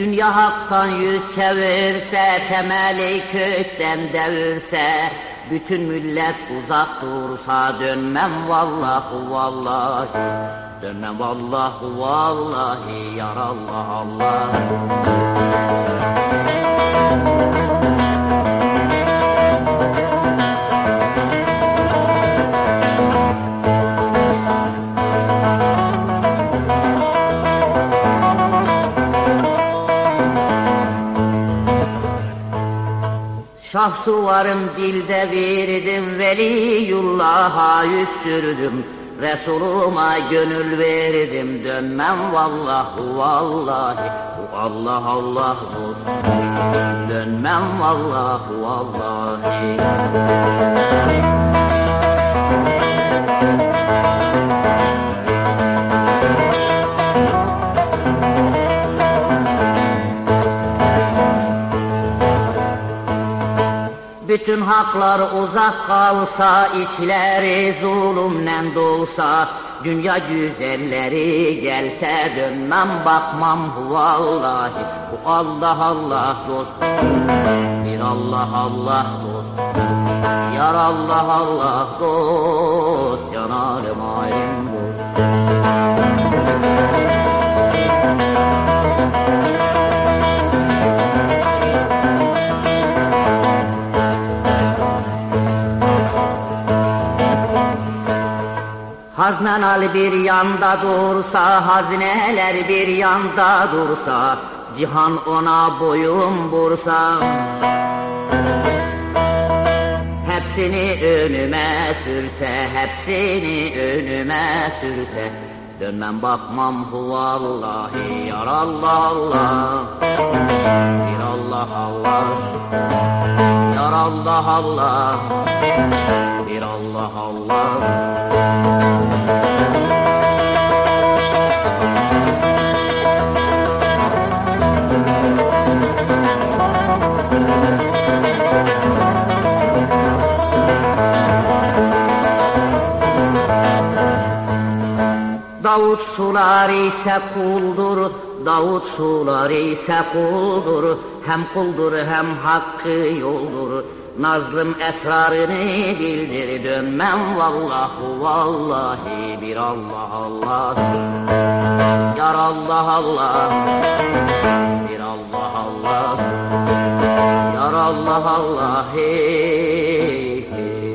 Dünya haktan yüz çevirse, temeli kökten devirse, bütün millet uzak dursa dönmem vallahu vallahi Dönmem vallahu vallahi yar Allah. Allah Şah suvarım dilde verdim Veliyullah'a yüz sürdüm Resuluma gönül verdim Dönmem vallahu vallahi. Bu Allah Allah olsun. Dönmem vallahu vallahi Bütün haklar uzak kalsa, içleri zulümle dolsa, Dünya güzelleri gelse dönmem bakmam vallahi Bu Allah Allah dost. Bir Allah Allah dost. Yar Allah Allah dost. Yanarım Haznenal bir yanda dursa, hazineler bir yanda dursa, cihan ona boyun bursa. Hepsini önüme sürse, hepsini önüme sürse, dönmem bakmam hu vallahi yar Allah Allah, bir Allah Allah, yar Allah Allah, bir Allah Allah. Davut sular ise kuldur, Davut sular ise kuldur, hem kuldur hem hakkı yoldur. Nazlım esrarını bildir, dönmem vallahu vallahi bir Allah Allah. Yar Allah Allah, Allah, hey, hey.